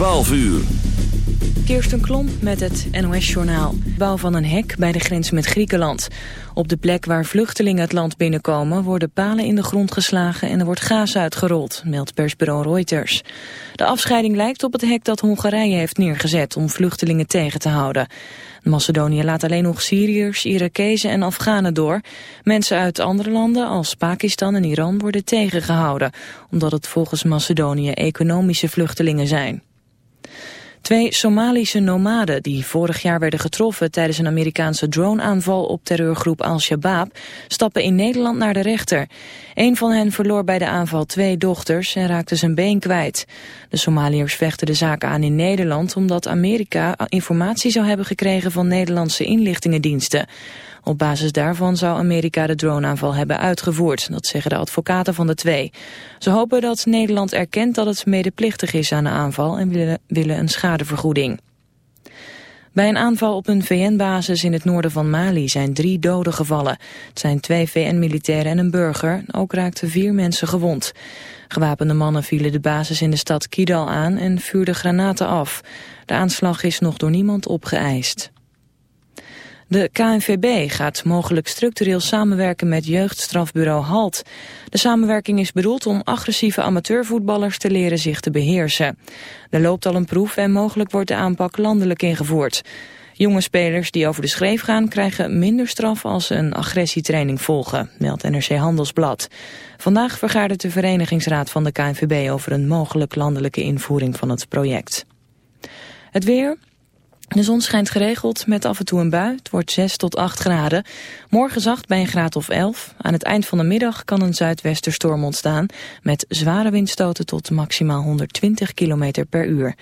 12 uur. Kirsten Klomp met het NOS-journaal. Bouw van een hek bij de grens met Griekenland. Op de plek waar vluchtelingen het land binnenkomen... worden palen in de grond geslagen en er wordt gaas uitgerold... meldt persbureau Reuters. De afscheiding lijkt op het hek dat Hongarije heeft neergezet... om vluchtelingen tegen te houden. Macedonië laat alleen nog Syriërs, Irakezen en Afghanen door. Mensen uit andere landen als Pakistan en Iran worden tegengehouden... omdat het volgens Macedonië economische vluchtelingen zijn. Twee Somalische nomaden die vorig jaar werden getroffen tijdens een Amerikaanse droneaanval op terreurgroep Al-Shabaab stappen in Nederland naar de rechter. Een van hen verloor bij de aanval twee dochters en raakte zijn been kwijt. De Somaliërs vechten de zaak aan in Nederland omdat Amerika informatie zou hebben gekregen van Nederlandse inlichtingendiensten. Op basis daarvan zou Amerika de droneaanval hebben uitgevoerd. Dat zeggen de advocaten van de twee. Ze hopen dat Nederland erkent dat het medeplichtig is aan de aanval en willen, een schadevergoeding. Bij een aanval op een VN-basis in het noorden van Mali zijn drie doden gevallen. Het zijn twee VN-militairen en een burger. Ook raakten vier mensen gewond. Gewapende mannen vielen de basis in de stad Kidal aan en vuurden granaten af. De aanslag is nog door niemand opgeëist. De KNVB gaat mogelijk structureel samenwerken met jeugdstrafbureau HALT. De samenwerking is bedoeld om agressieve amateurvoetballers te leren zich te beheersen. Er loopt al een proef en mogelijk wordt de aanpak landelijk ingevoerd. Jonge spelers die over de schreef gaan krijgen minder straf als ze een agressietraining volgen, meldt NRC Handelsblad. Vandaag vergadert de verenigingsraad van de KNVB over een mogelijk landelijke invoering van het project. Het weer, de zon schijnt geregeld met af en toe een bui. Het wordt 6 tot 8 graden. Morgen zacht bij een graad of 11. Aan het eind van de middag kan een zuidwesterstorm ontstaan... met zware windstoten tot maximaal 120 km per uur.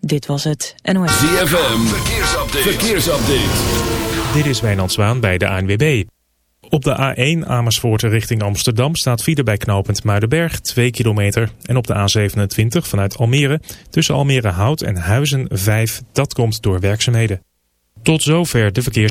Dit was het NOS. ZFM, verkeersupdate. verkeersupdate. Dit is Wijnand Zwaan bij de ANWB. Op de A1 Amersfoort richting Amsterdam staat file bij knooppunt Muidenberg 2 kilometer. En op de A27 vanuit Almere tussen Almere Hout en Huizen 5. Dat komt door werkzaamheden. Tot zover de verkeers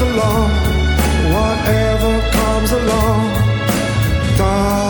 Comes along, whatever comes along, darling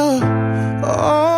Oh.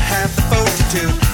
Have the fortitude.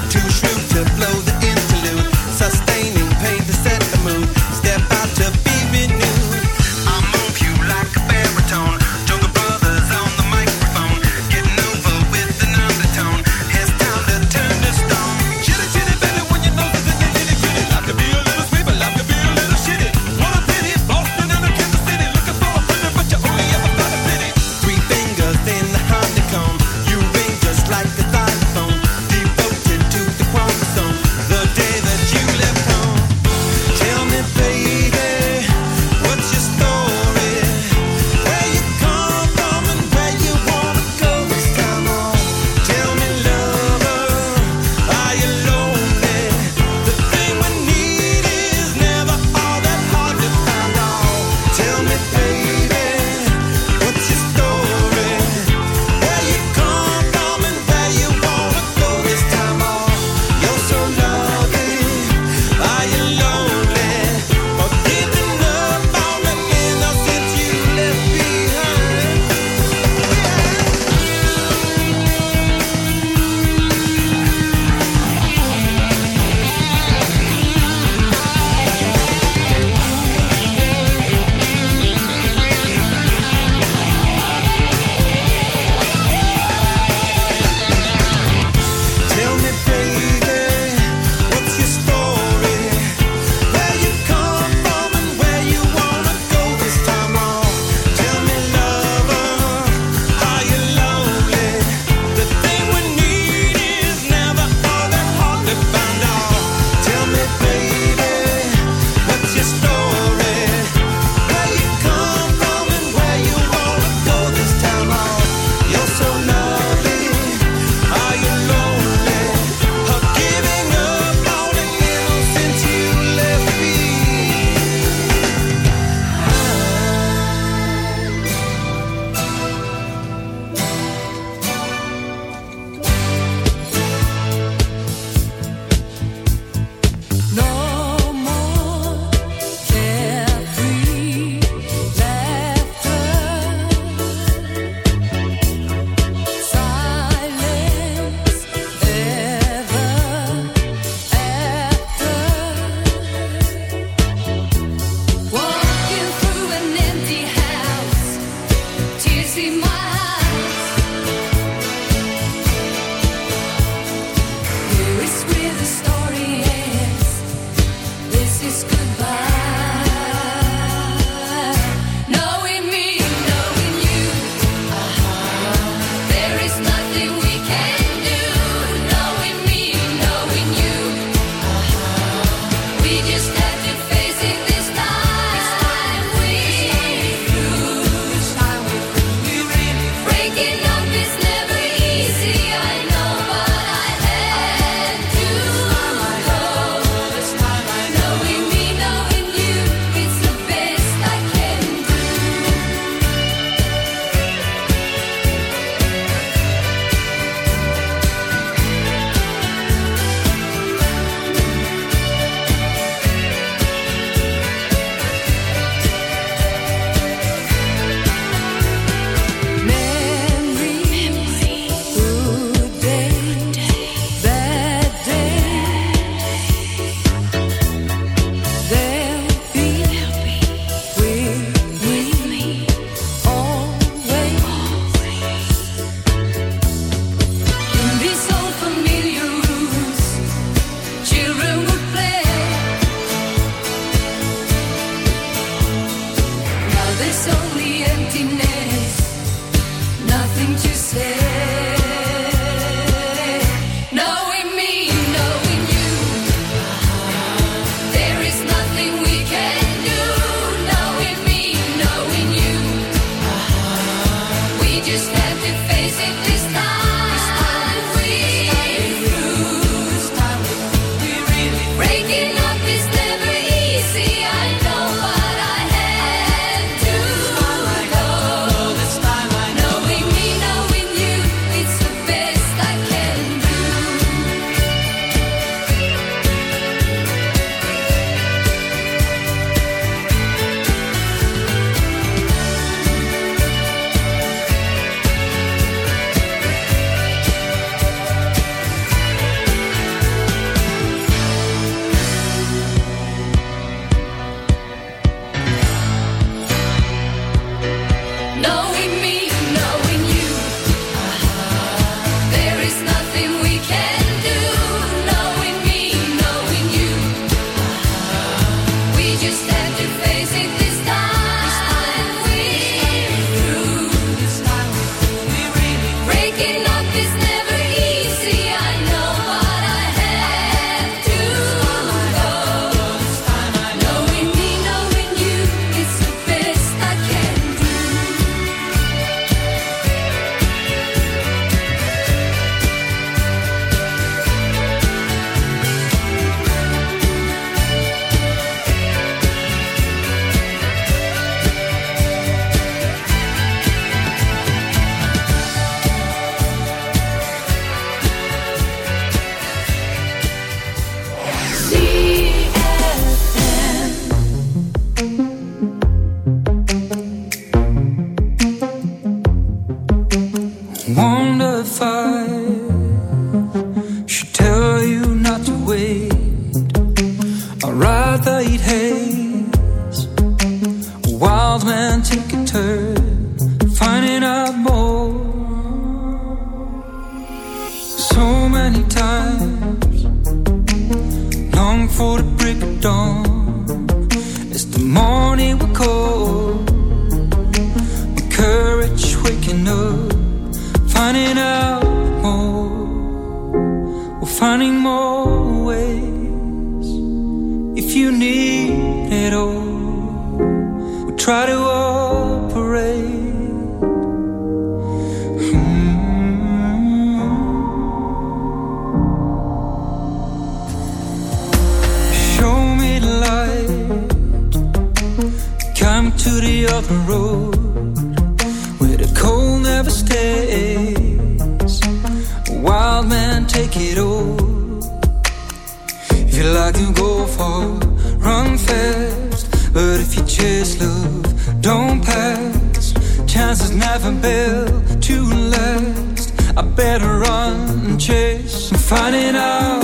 chase and finding out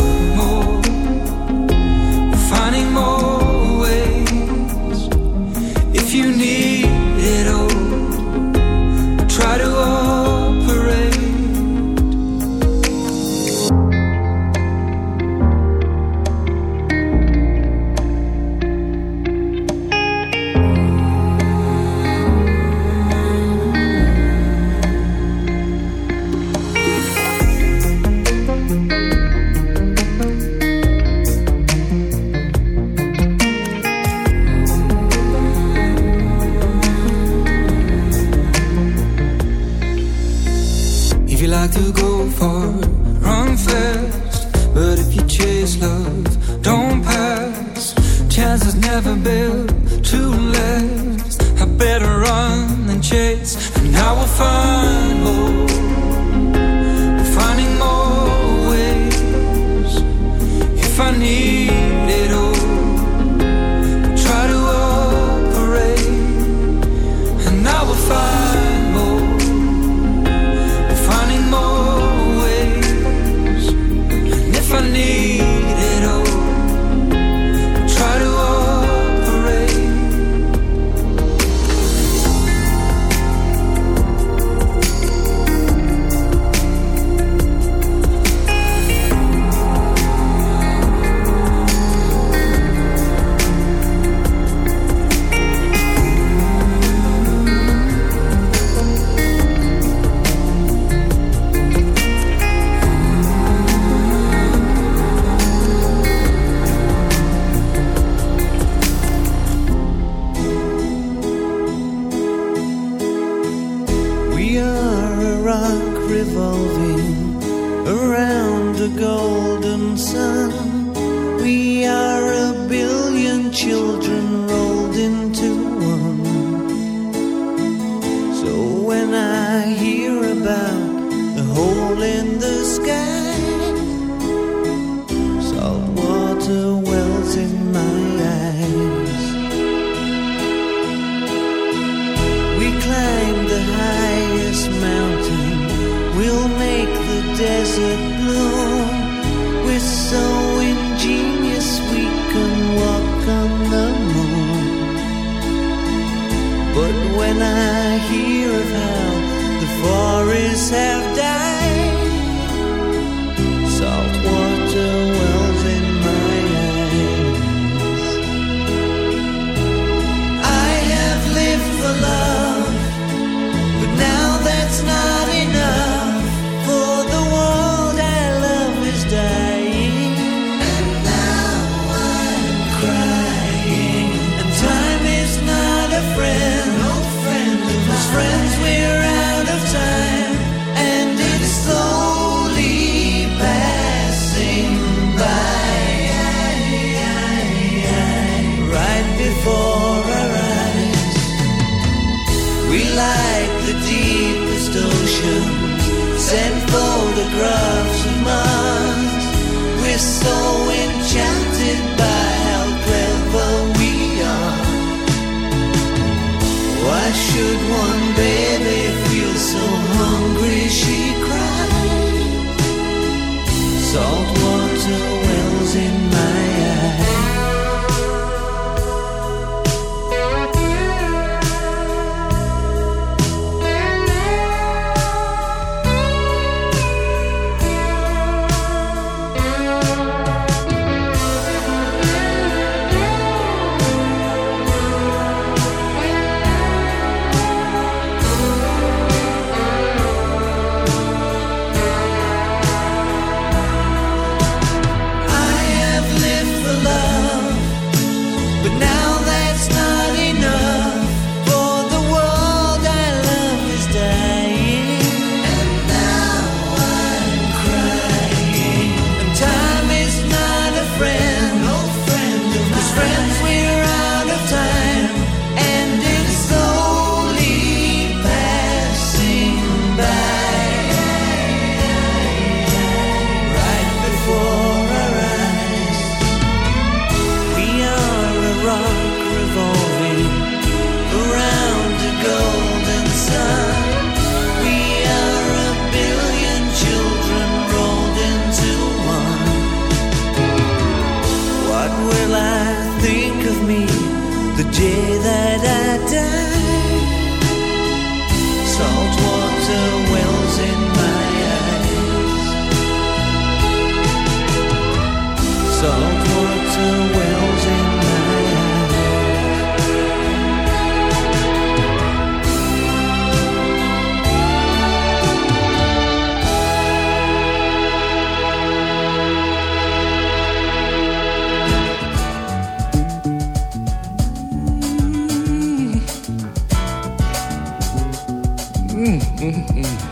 revolving around the golden sun. We are a billion children. salt water. 嗯嗯嗯。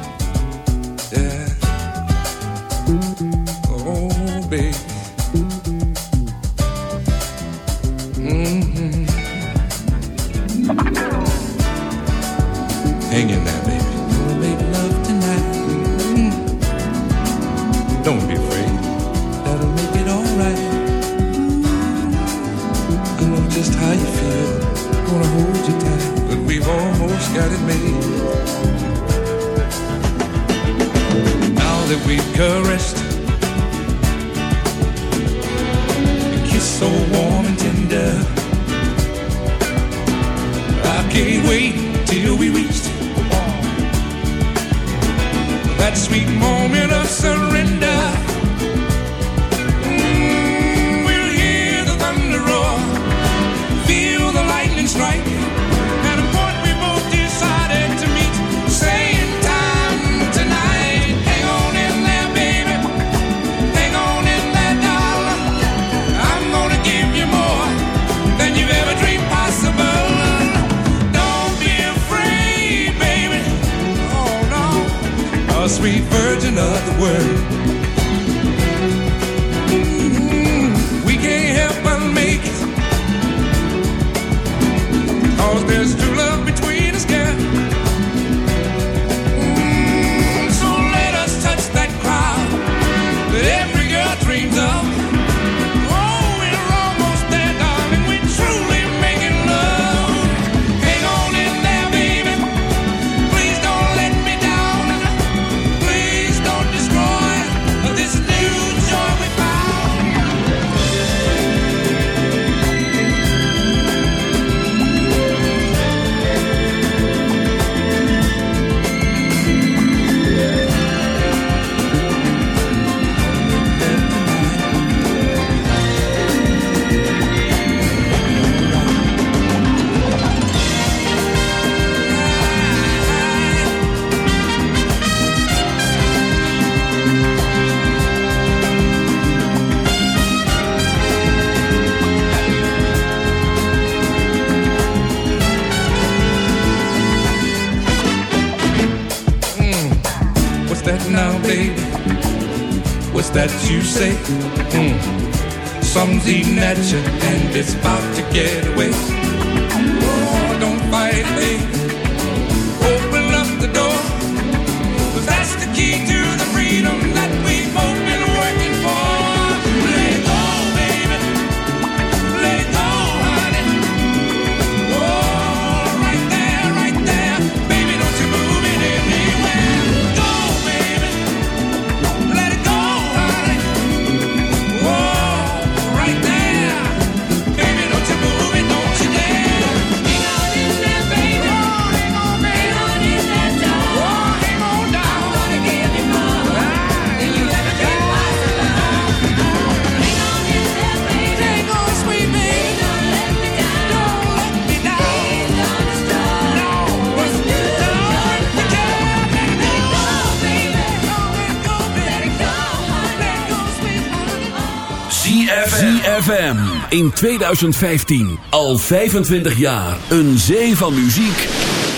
In 2015. Al 25 jaar. Een zee van muziek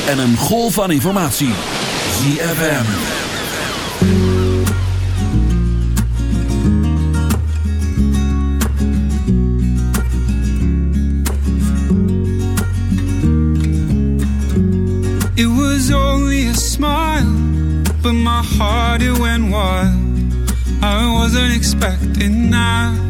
en een golf van informatie. ZFM. It was only a smile, but my heart it went wild. I wasn't expecting that.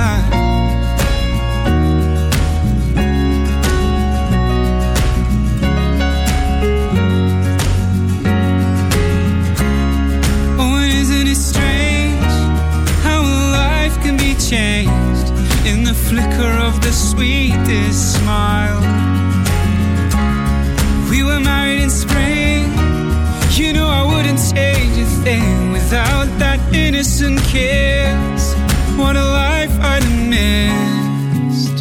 Kiss. What a life I'd missed.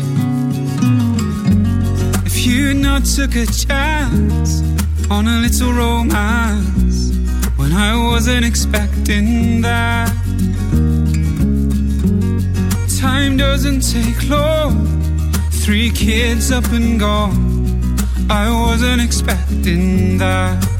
If you not took a chance on a little romance when I wasn't expecting that. Time doesn't take long. Three kids up and gone. I wasn't expecting that.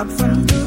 Out from the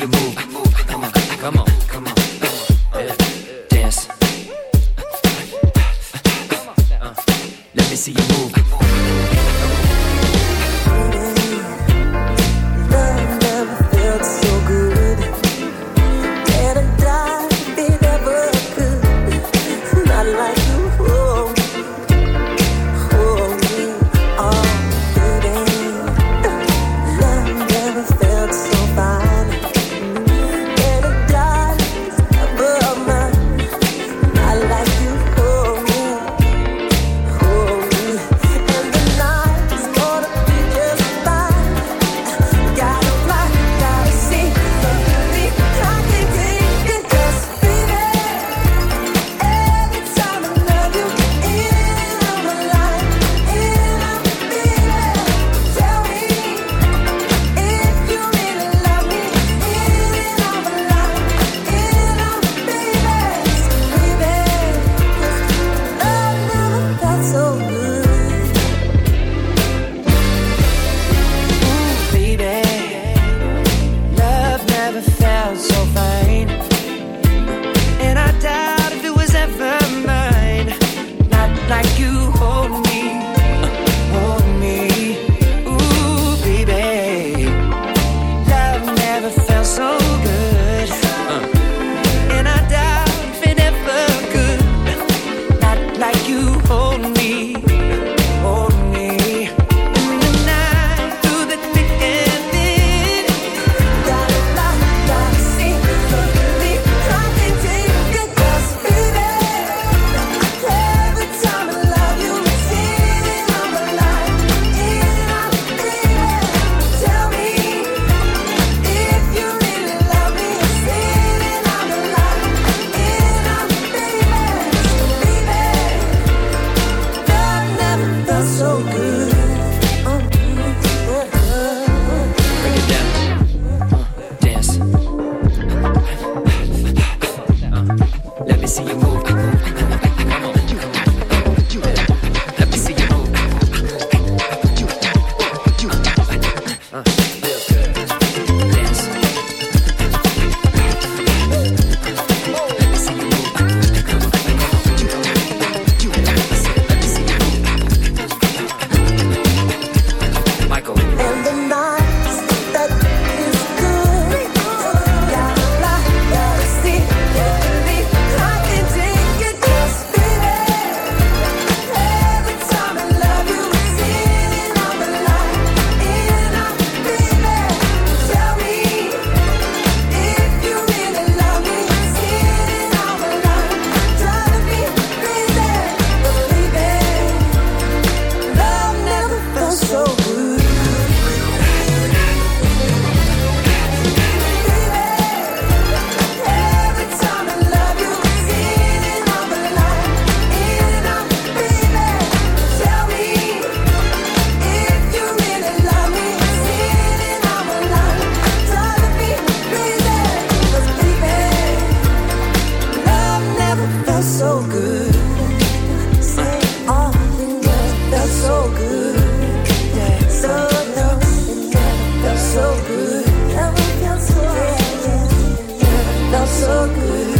you move. so good.